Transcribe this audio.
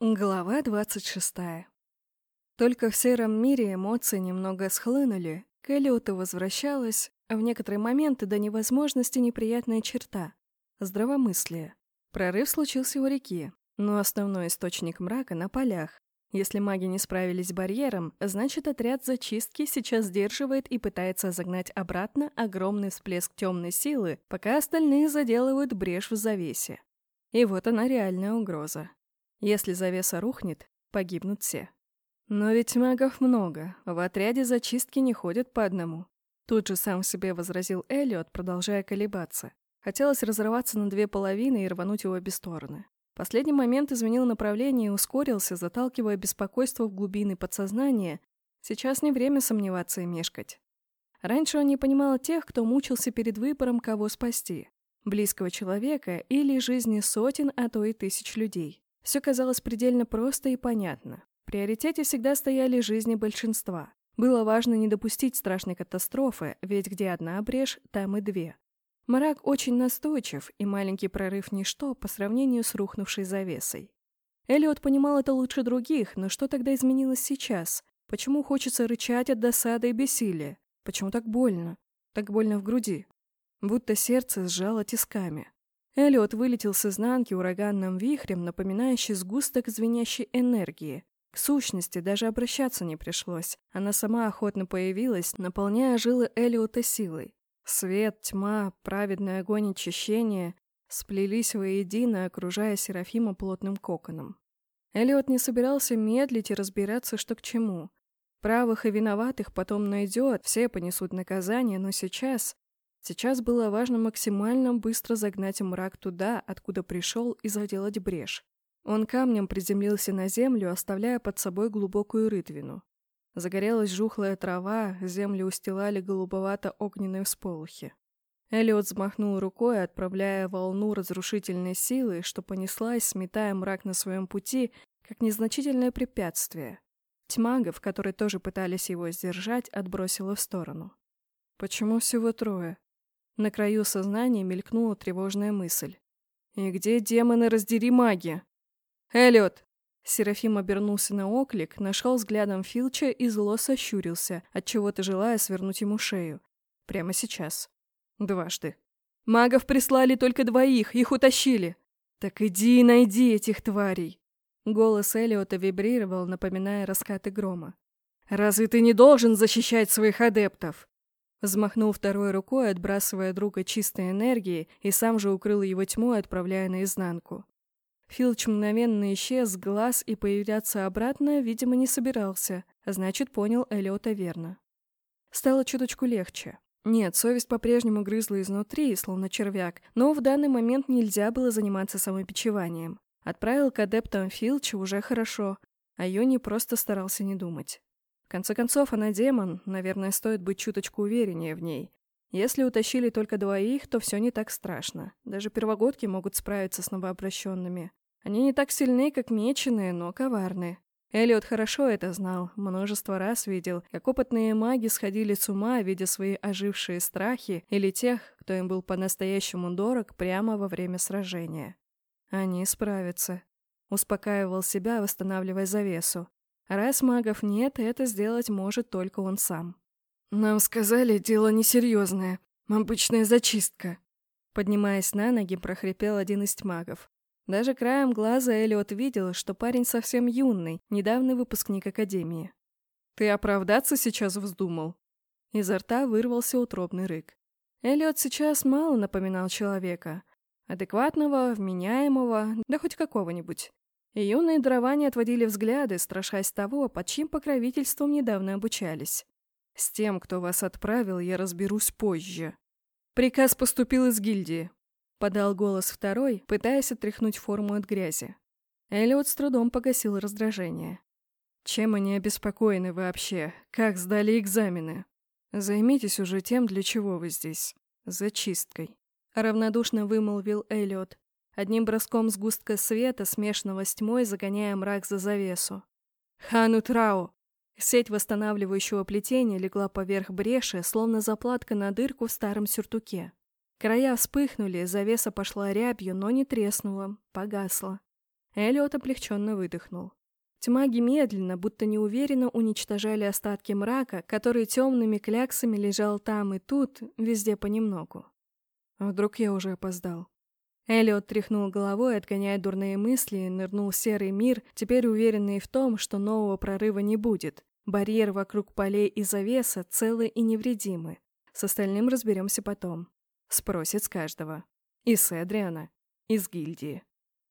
Глава 26. Только в сером мире эмоции немного схлынули, к Эллиоту возвращалась, а в некоторые моменты до невозможности неприятная черта — здравомыслие. Прорыв случился у реки, но основной источник мрака на полях. Если маги не справились с барьером, значит отряд зачистки сейчас сдерживает и пытается загнать обратно огромный всплеск темной силы, пока остальные заделывают брешь в завесе. И вот она реальная угроза. Если завеса рухнет, погибнут все. Но ведь магов много, в отряде зачистки не ходят по одному. Тут же сам себе возразил Эллиот, продолжая колебаться. Хотелось разорваться на две половины и рвануть в обе стороны. Последний момент изменил направление и ускорился, заталкивая беспокойство в глубины подсознания. Сейчас не время сомневаться и мешкать. Раньше он не понимал тех, кто мучился перед выбором, кого спасти. Близкого человека или жизни сотен, а то и тысяч людей. Все казалось предельно просто и понятно. В приоритете всегда стояли жизни большинства. Было важно не допустить страшной катастрофы, ведь где одна брешь, там и две. Мрак очень настойчив, и маленький прорыв – ничто по сравнению с рухнувшей завесой. Эллиот понимал это лучше других, но что тогда изменилось сейчас? Почему хочется рычать от досады и бессилия? Почему так больно? Так больно в груди. Будто сердце сжало тисками. Эллиот вылетел с изнанки ураганным вихрем, напоминающий сгусток звенящей энергии. К сущности даже обращаться не пришлось. Она сама охотно появилась, наполняя жилы Эллиота силой. Свет, тьма, праведный огонь очищения сплелись воедино, окружая Серафима плотным коконом. Эллиот не собирался медлить и разбираться, что к чему. Правых и виноватых потом найдет, все понесут наказание, но сейчас Сейчас было важно максимально быстро загнать мрак туда, откуда пришел, и заделать брешь. Он камнем приземлился на землю, оставляя под собой глубокую рытвину. Загорелась жухлая трава, землю устилали голубовато-огненные всполохи. Элиот взмахнул рукой, отправляя волну разрушительной силы, что понеслась, сметая мрак на своем пути, как незначительное препятствие. Тьмагов, которые тоже пытались его сдержать, отбросила в сторону. «Почему всего трое?» На краю сознания мелькнула тревожная мысль. «И где, демоны, раздери маги?» «Эллиот!» Серафим обернулся на оклик, нашел взглядом Филча и зло сощурился, отчего-то желая свернуть ему шею. Прямо сейчас. Дважды. «Магов прислали только двоих, их утащили!» «Так иди и найди этих тварей!» Голос Эллиота вибрировал, напоминая раскаты грома. «Разве ты не должен защищать своих адептов?» Взмахнул второй рукой, отбрасывая друга чистой энергией, и сам же укрыл его тьмой, отправляя наизнанку. Филч мгновенно исчез глаз и появляться обратно, видимо, не собирался, а значит, понял Эллиота верно. Стало чуточку легче. Нет, совесть по-прежнему грызла изнутри, словно червяк, но в данный момент нельзя было заниматься самопечеванием. Отправил к адептам Филча уже хорошо, а Йони просто старался не думать. В конце концов, она демон, наверное, стоит быть чуточку увереннее в ней. Если утащили только двоих, то все не так страшно. Даже первогодки могут справиться с новообращенными. Они не так сильны, как меченые, но коварны. Элliot хорошо это знал, множество раз видел, как опытные маги сходили с ума, видя свои ожившие страхи или тех, кто им был по-настоящему дорог прямо во время сражения. Они справятся. Успокаивал себя, восстанавливая завесу. Раз магов нет, это сделать может только он сам. «Нам сказали, дело несерьезное. Обычная зачистка». Поднимаясь на ноги, прохрипел один из магов. Даже краем глаза Эллиот видел, что парень совсем юный, недавний выпускник Академии. «Ты оправдаться сейчас вздумал?» Изо рта вырвался утробный рык. Эллиот сейчас мало напоминал человека. Адекватного, вменяемого, да хоть какого-нибудь. Юные дарования отводили взгляды, страшась того, под чьим покровительством недавно обучались. «С тем, кто вас отправил, я разберусь позже». «Приказ поступил из гильдии», — подал голос второй, пытаясь отряхнуть форму от грязи. Эллиот с трудом погасил раздражение. «Чем они обеспокоены вообще? Как сдали экзамены? Займитесь уже тем, для чего вы здесь. Зачисткой», — равнодушно вымолвил Эллиот, одним броском сгустка света, смешанного с тьмой, загоняя мрак за завесу. «Хану Трау!» Сеть восстанавливающего плетения легла поверх бреши, словно заплатка на дырку в старом сюртуке. Края вспыхнули, завеса пошла рябью, но не треснула, погасла. Эллиот облегченно выдохнул. Тьмаги медленно, будто неуверенно уничтожали остатки мрака, который темными кляксами лежал там и тут, везде понемногу. Вдруг я уже опоздал? Эллиот тряхнул головой, отгоняя дурные мысли, нырнул в серый мир, теперь уверенный в том, что нового прорыва не будет. Барьер вокруг полей и завеса целы и невредимы. С остальным разберемся потом. Спросит с каждого. И с Эдриана, и с гильдии.